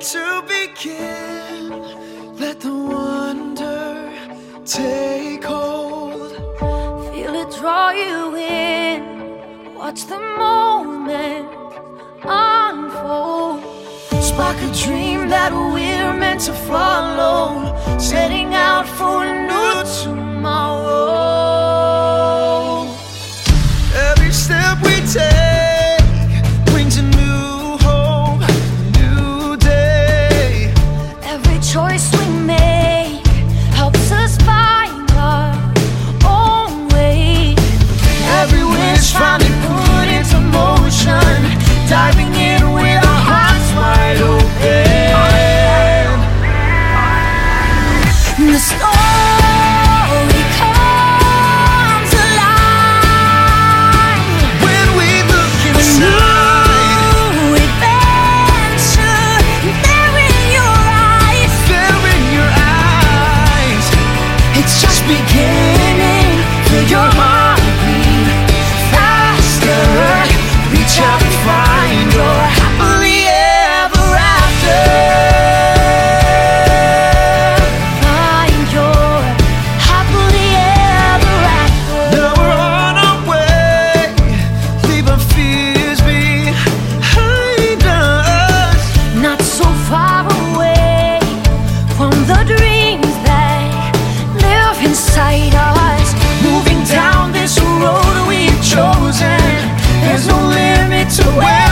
to begin. Let the wonder take hold. Feel it draw you in. Watch the moment unfold. Spark a dream that we're meant to follow. Setting out for beginning. Fill your heart beside us. Moving down this road we've chosen, there's no limit to where.